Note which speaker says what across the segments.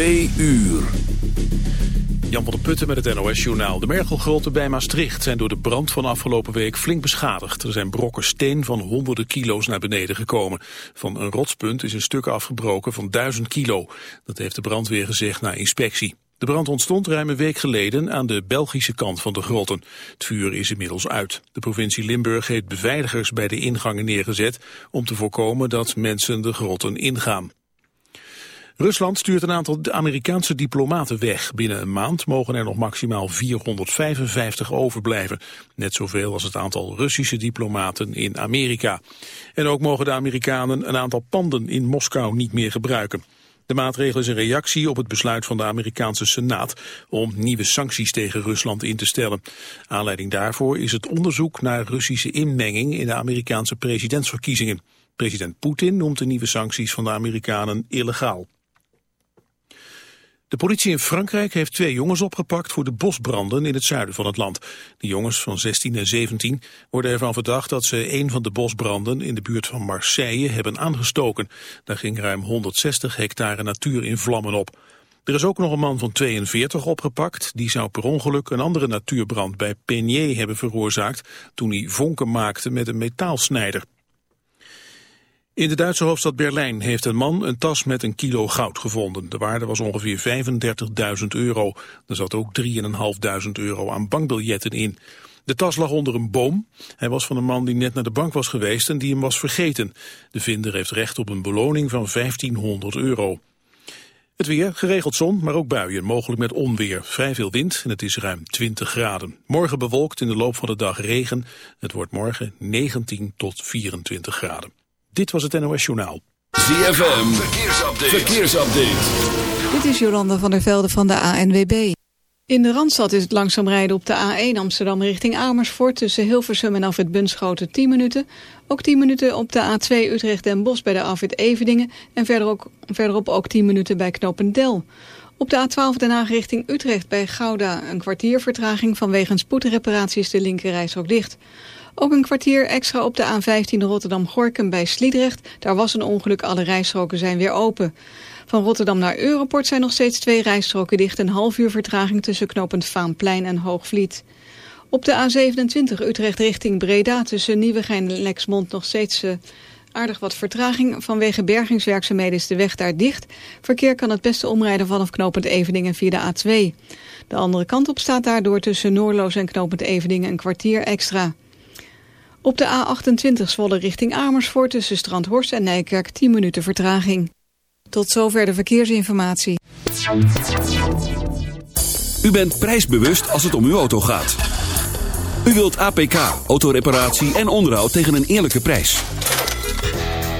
Speaker 1: Twee uur. Jan van der Putten met het NOS-journaal. De Mergelgrotten bij Maastricht zijn door de brand van afgelopen week flink beschadigd. Er zijn brokken steen van honderden kilo's naar beneden gekomen. Van een rotspunt is een stuk afgebroken van duizend kilo. Dat heeft de brandweer gezegd na inspectie. De brand ontstond ruim een week geleden aan de Belgische kant van de grotten. Het vuur is inmiddels uit. De provincie Limburg heeft beveiligers bij de ingangen neergezet... om te voorkomen dat mensen de grotten ingaan. Rusland stuurt een aantal Amerikaanse diplomaten weg. Binnen een maand mogen er nog maximaal 455 overblijven. Net zoveel als het aantal Russische diplomaten in Amerika. En ook mogen de Amerikanen een aantal panden in Moskou niet meer gebruiken. De maatregel is een reactie op het besluit van de Amerikaanse Senaat om nieuwe sancties tegen Rusland in te stellen. Aanleiding daarvoor is het onderzoek naar Russische inmenging in de Amerikaanse presidentsverkiezingen. President Poetin noemt de nieuwe sancties van de Amerikanen illegaal. De politie in Frankrijk heeft twee jongens opgepakt voor de bosbranden in het zuiden van het land. De jongens van 16 en 17 worden ervan verdacht dat ze een van de bosbranden in de buurt van Marseille hebben aangestoken. Daar ging ruim 160 hectare natuur in vlammen op. Er is ook nog een man van 42 opgepakt. Die zou per ongeluk een andere natuurbrand bij Peigné hebben veroorzaakt toen hij vonken maakte met een metaalsnijder. In de Duitse hoofdstad Berlijn heeft een man een tas met een kilo goud gevonden. De waarde was ongeveer 35.000 euro. Er zat ook 3.500 euro aan bankbiljetten in. De tas lag onder een boom. Hij was van een man die net naar de bank was geweest en die hem was vergeten. De vinder heeft recht op een beloning van 1500 euro. Het weer, geregeld zon, maar ook buien, mogelijk met onweer. Vrij veel wind en het is ruim 20 graden. Morgen bewolkt in de loop van de dag regen. Het wordt morgen 19 tot 24 graden. Dit was het NOS Journaal.
Speaker 2: ZFM, verkeersupdate. verkeersupdate.
Speaker 3: Dit is Jolanda van der Velde van de ANWB. In de Randstad is het langzaam rijden op de A1 Amsterdam richting Amersfoort... tussen Hilversum en Afwit Bunschoten 10 minuten. Ook 10 minuten op de A2 Utrecht en Bos bij de Afwit Eveningen... en verder ook, verderop ook 10 minuten bij Knopendel. Op de A12 Den Haag richting Utrecht bij Gouda... een kwartier vertraging vanwege een spoedreparatie de linkerreis ook dicht... Ook een kwartier extra op de A15 Rotterdam-Gorkum bij Sliedrecht. Daar was een ongeluk, alle rijstroken zijn weer open. Van Rotterdam naar Europort zijn nog steeds twee rijstroken dicht. Een half uur vertraging tussen knopend Vaanplein en Hoogvliet. Op de A27 Utrecht richting Breda tussen Nieuwegein en Lexmond nog steeds... Uh, aardig wat vertraging. Vanwege bergingswerkzaamheden is de weg daar dicht. Verkeer kan het beste omrijden vanaf knopend Eveningen via de A2. De andere kant op staat daardoor tussen Noorloos en knopend Eveningen een kwartier extra. Op de A28 Zwolle richting Amersfoort tussen Strandhorst en Nijkerk 10 minuten vertraging. Tot zover de verkeersinformatie.
Speaker 2: U bent prijsbewust als het om uw auto gaat. U wilt APK, autoreparatie en onderhoud tegen een eerlijke prijs.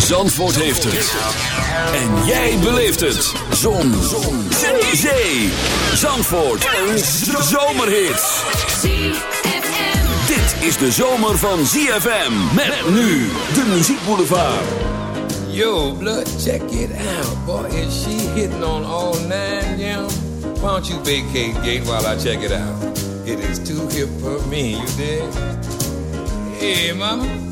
Speaker 2: Zandvoort heeft het. En jij beleeft het. Zon. Zon. Zee. Zee. Zandvoort. Een zomerhit. Dit is de zomer van ZFM. Met nu de muziekboulevard.
Speaker 4: Yo, blood, check it out. Boy, is she hitting on all nine, yeah. Why don't you vacate gate while I check it out? It is too hip for me, you dig? Hey, mama.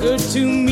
Speaker 5: good to me.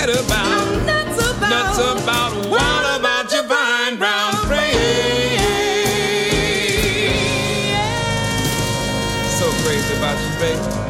Speaker 4: mad about,
Speaker 5: I'm nuts about,
Speaker 4: nuts about, what about your fine brown frame? So crazy about you, baby.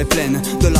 Speaker 6: Les plaines de la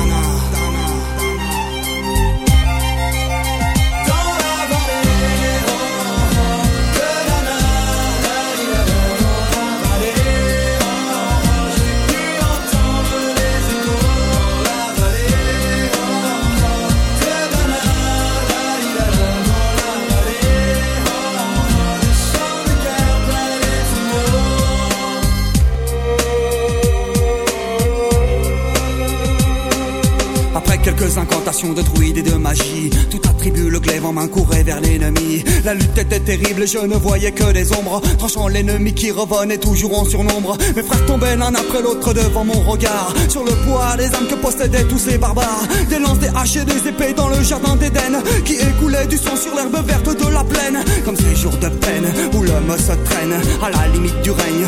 Speaker 6: De druides et de magie, tout attribue le glaive en main courait vers l'ennemi. La lutte était terrible, je ne voyais que des ombres, tranchant l'ennemi qui revenait toujours en surnombre. Mes frères tombaient l'un après l'autre devant mon regard, sur le poids des âmes que possédaient tous ces barbares. Des lances, des haches et des épées dans le jardin d'Éden, qui écoulait du sang sur l'herbe verte de la plaine. Comme ces jours de peine où l'homme se traîne à la limite du règne,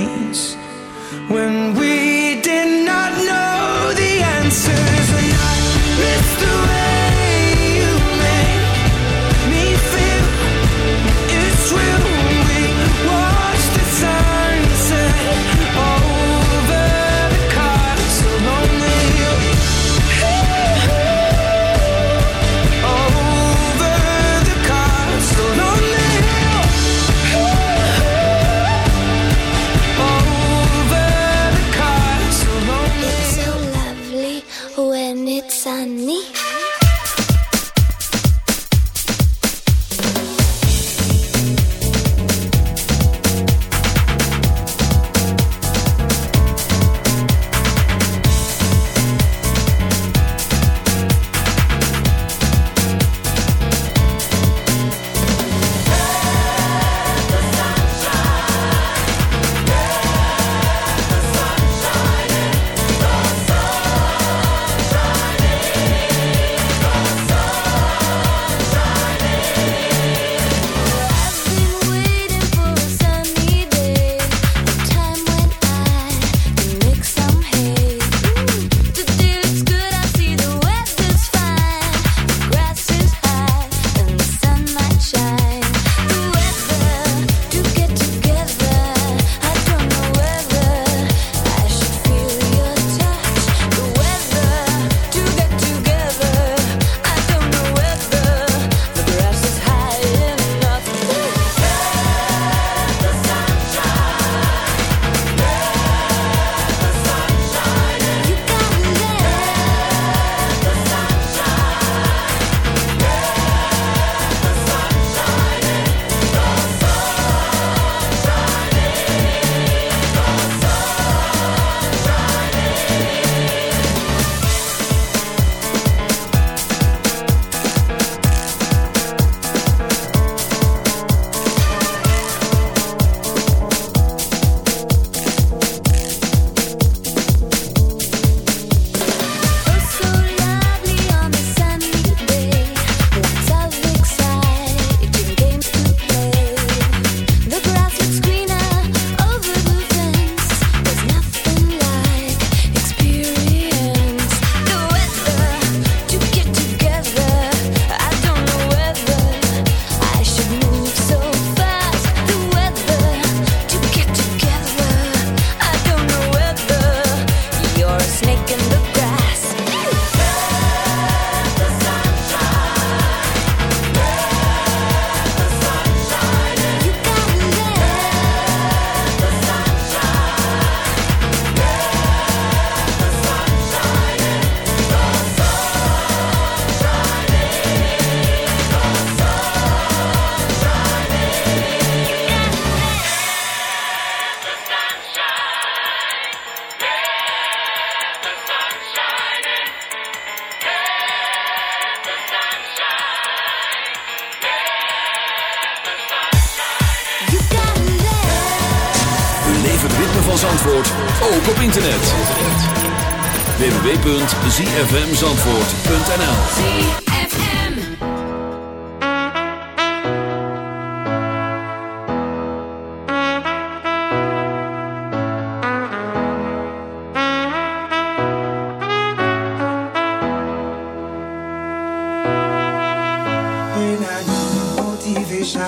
Speaker 7: situation.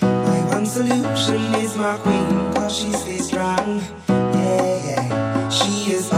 Speaker 7: My one solution is my queen, cause she stays strong. Yeah, yeah, she is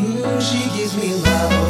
Speaker 7: Mm, she gives me love.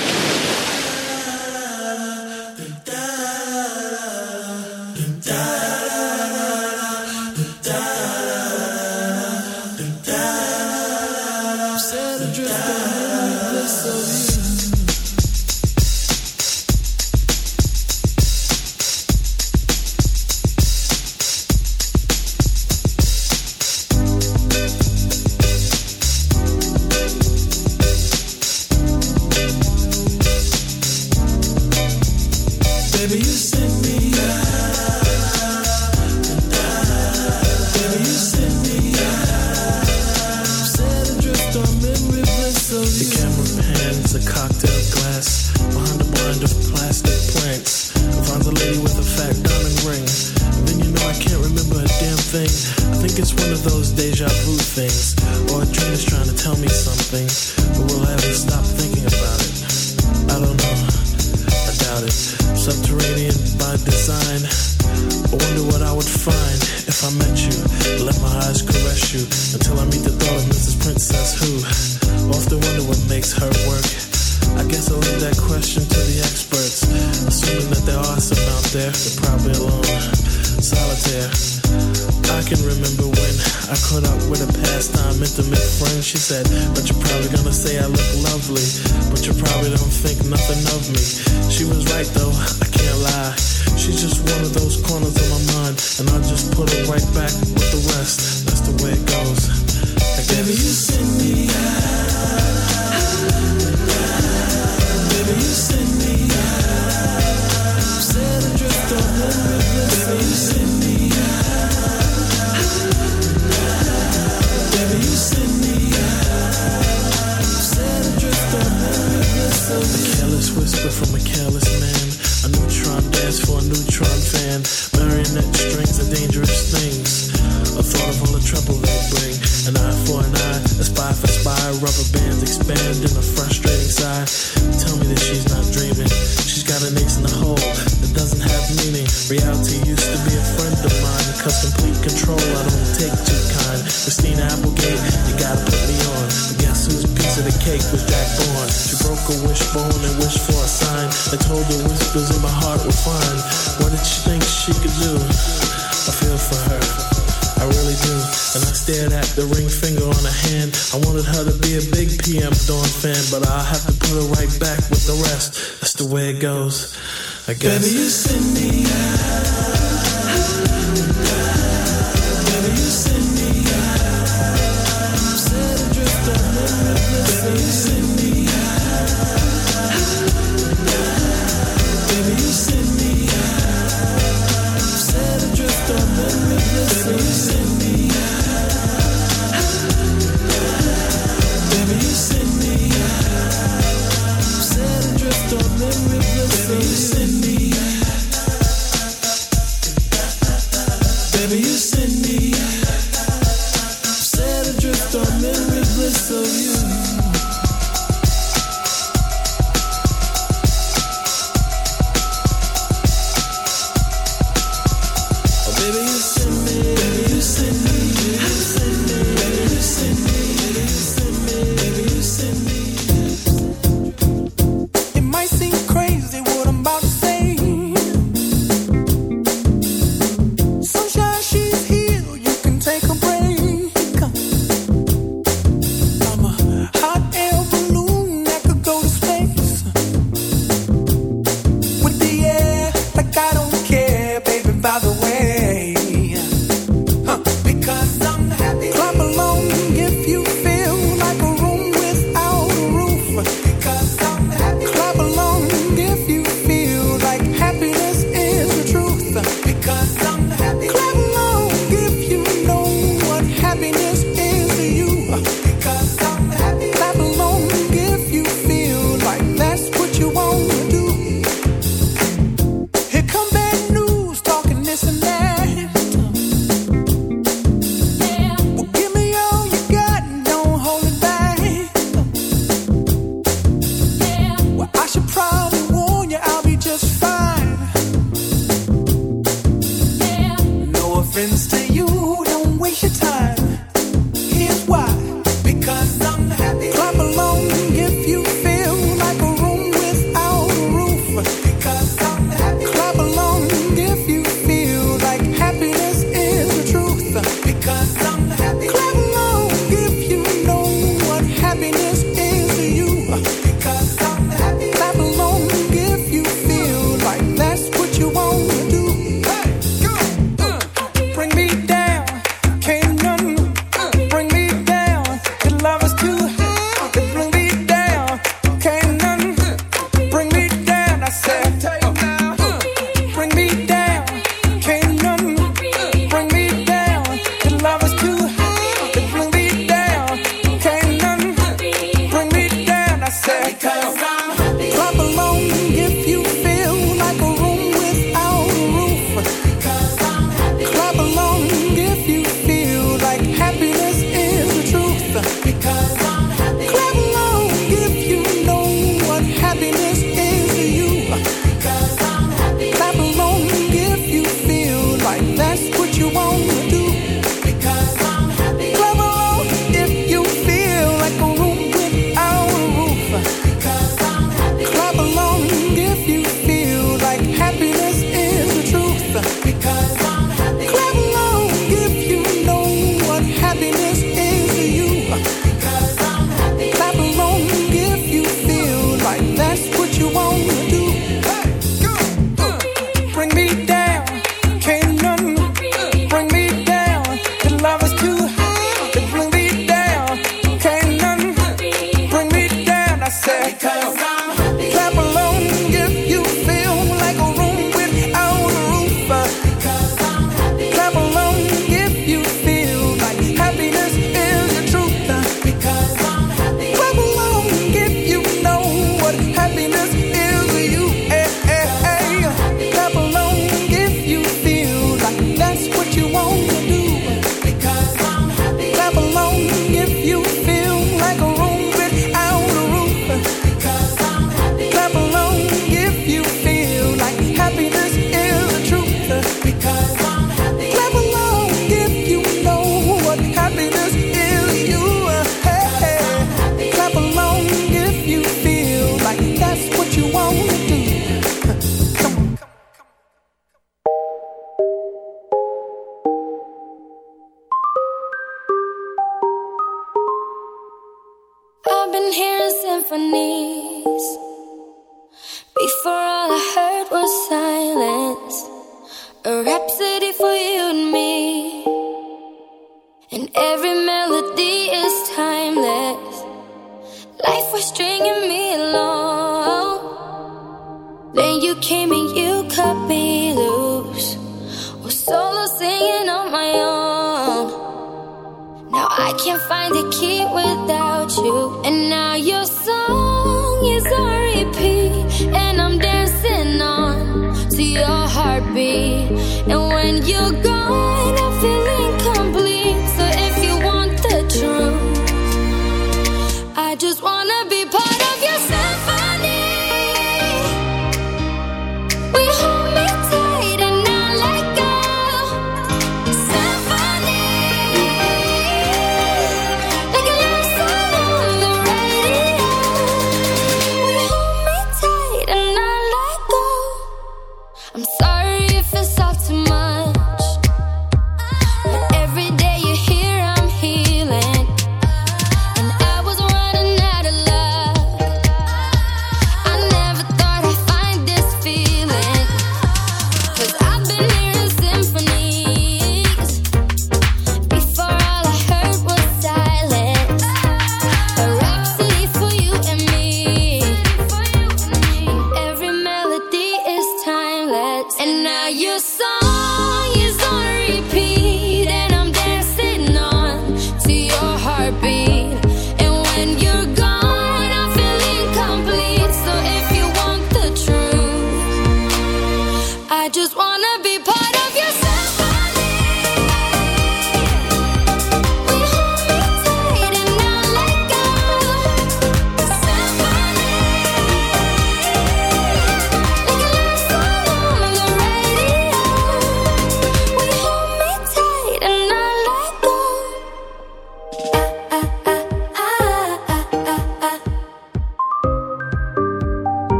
Speaker 8: put right back with the rest. That's the way it goes. Baby, you send me out. goes. I guess. Baby, you send me